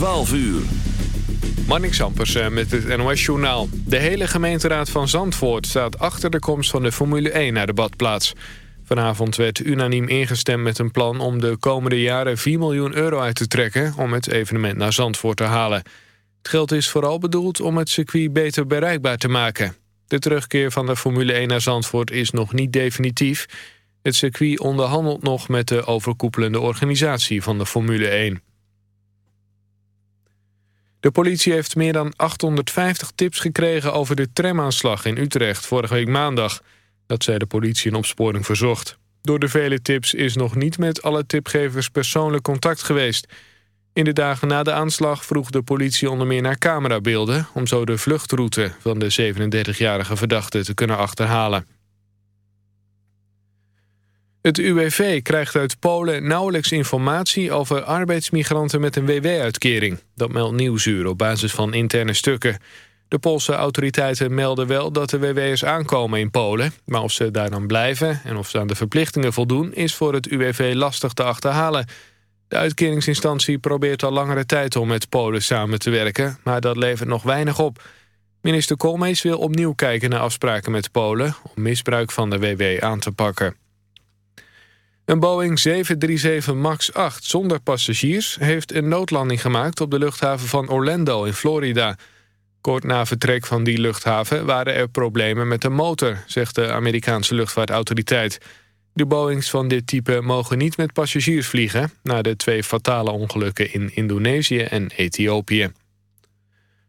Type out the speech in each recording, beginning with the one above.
12 uur. Marnik Sampers eh, met het NOS-journaal. De hele gemeenteraad van Zandvoort staat achter de komst van de Formule 1 naar de badplaats. Vanavond werd unaniem ingestemd met een plan om de komende jaren 4 miljoen euro uit te trekken... om het evenement naar Zandvoort te halen. Het geld is vooral bedoeld om het circuit beter bereikbaar te maken. De terugkeer van de Formule 1 naar Zandvoort is nog niet definitief. Het circuit onderhandelt nog met de overkoepelende organisatie van de Formule 1. De politie heeft meer dan 850 tips gekregen over de tramaanslag in Utrecht vorige week maandag. Dat zei de politie in opsporing verzocht. Door de vele tips is nog niet met alle tipgevers persoonlijk contact geweest. In de dagen na de aanslag vroeg de politie onder meer naar camerabeelden... om zo de vluchtroute van de 37-jarige verdachte te kunnen achterhalen. Het UWV krijgt uit Polen nauwelijks informatie over arbeidsmigranten met een WW-uitkering. Dat meldt Nieuwsuur op basis van interne stukken. De Poolse autoriteiten melden wel dat de WW'ers aankomen in Polen. Maar of ze daar dan blijven en of ze aan de verplichtingen voldoen... is voor het UWV lastig te achterhalen. De uitkeringsinstantie probeert al langere tijd om met Polen samen te werken... maar dat levert nog weinig op. Minister Koolmees wil opnieuw kijken naar afspraken met Polen... om misbruik van de WW aan te pakken. Een Boeing 737 MAX 8 zonder passagiers... heeft een noodlanding gemaakt op de luchthaven van Orlando in Florida. Kort na vertrek van die luchthaven waren er problemen met de motor... zegt de Amerikaanse luchtvaartautoriteit. De Boeings van dit type mogen niet met passagiers vliegen... na de twee fatale ongelukken in Indonesië en Ethiopië.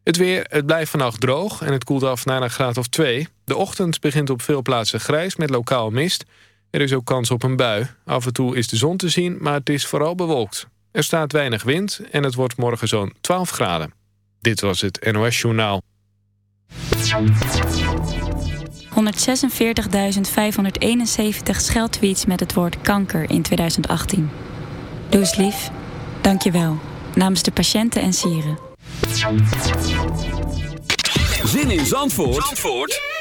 Het weer, het blijft vannacht droog en het koelt af naar een graad of 2. De ochtend begint op veel plaatsen grijs met lokaal mist... Er is ook kans op een bui. Af en toe is de zon te zien, maar het is vooral bewolkt. Er staat weinig wind en het wordt morgen zo'n 12 graden. Dit was het NOS Journaal. 146.571 scheldtweets met het woord kanker in 2018. Doe eens lief. Dank je wel. Namens de patiënten en sieren. Zin in Zandvoort, Zandvoort?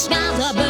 smiled above.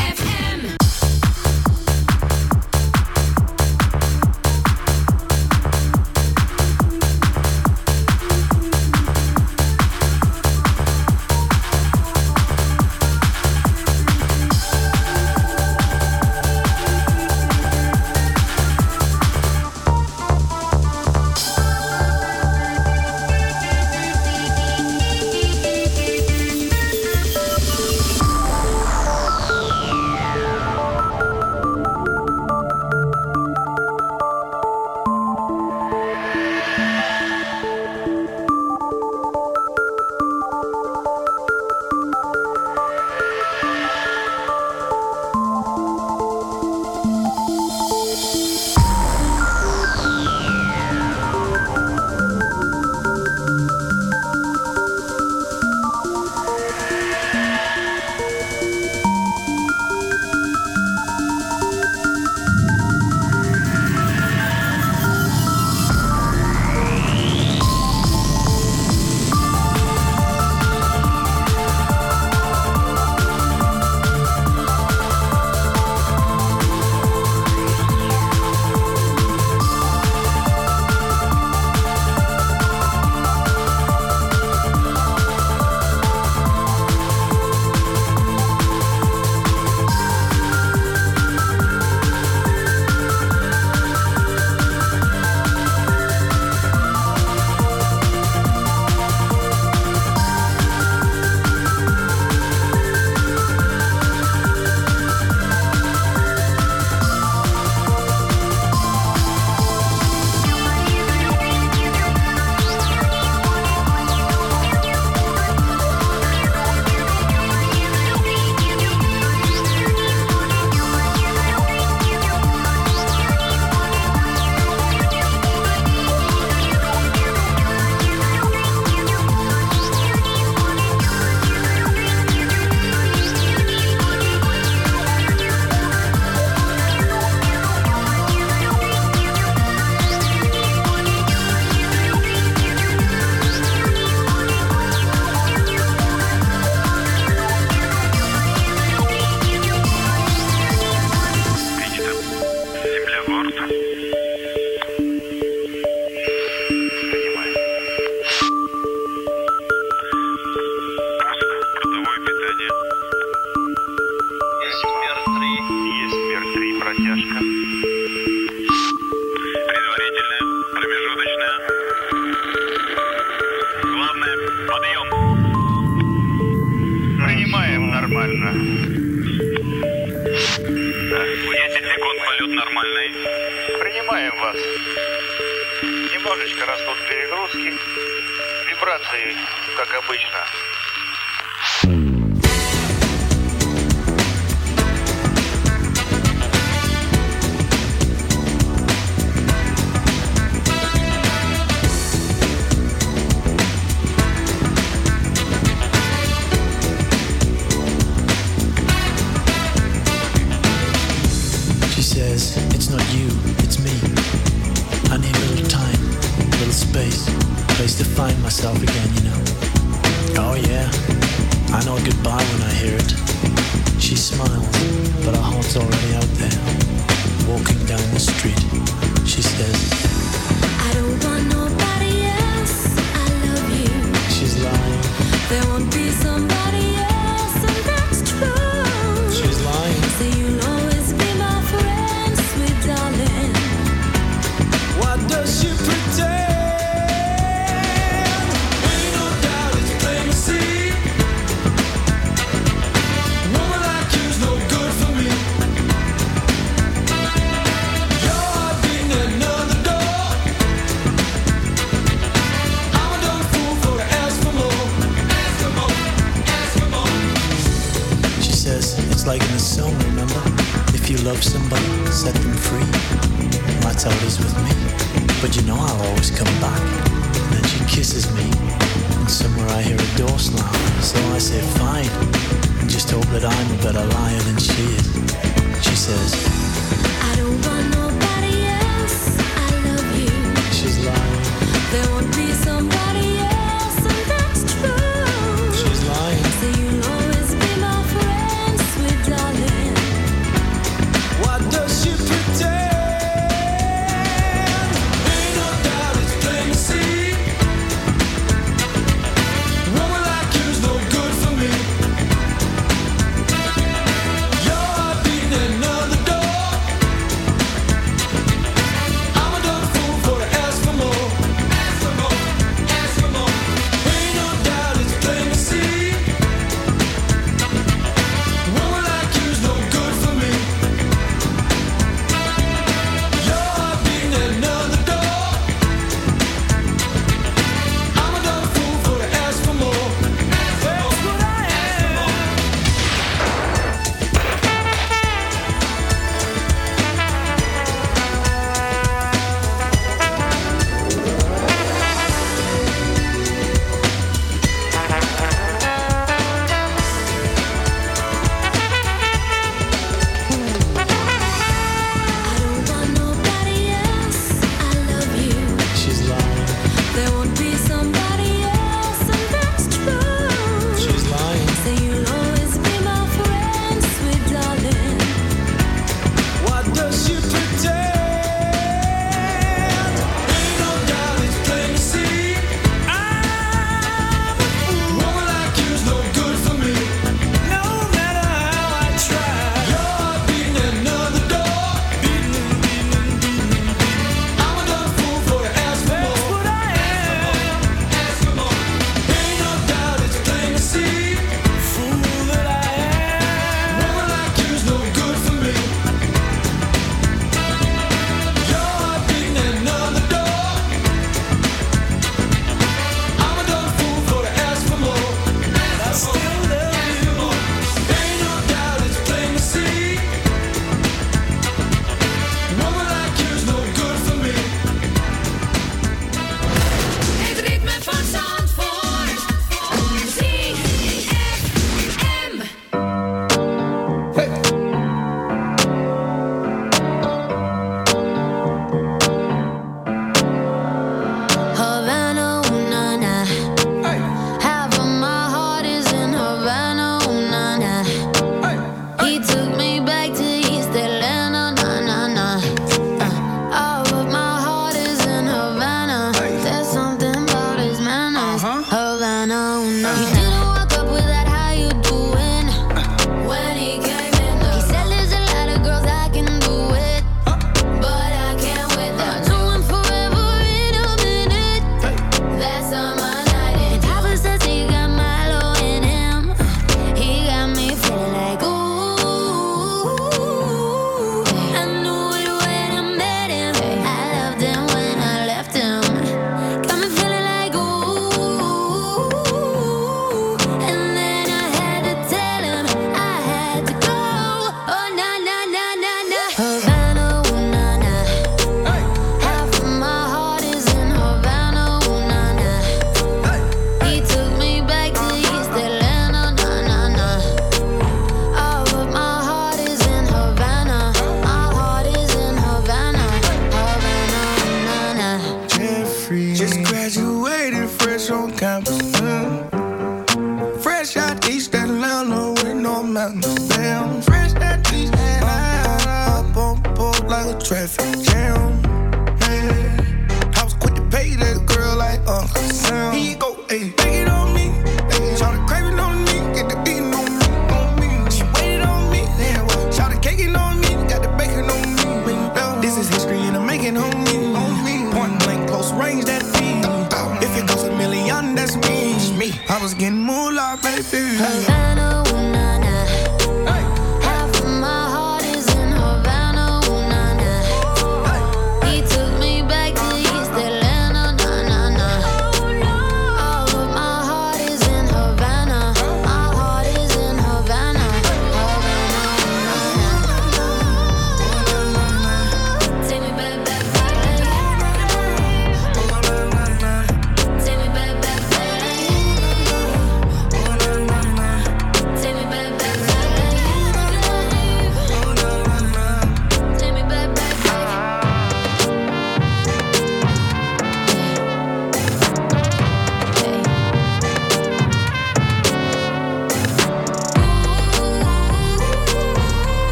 baby.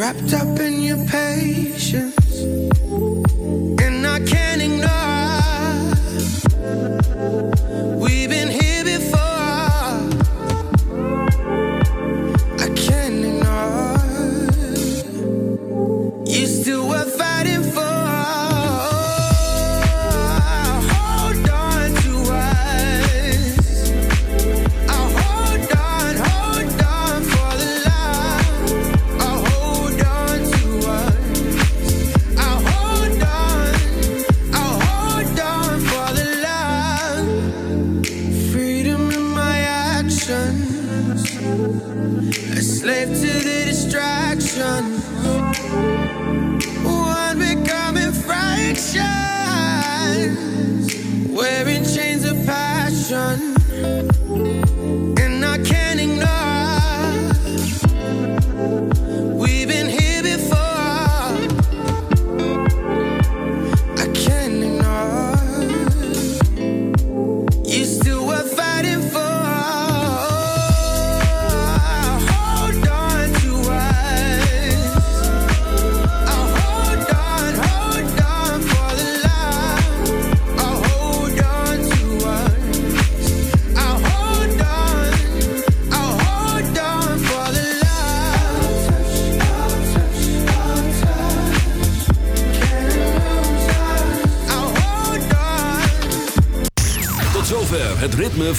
wrapped up in your patience.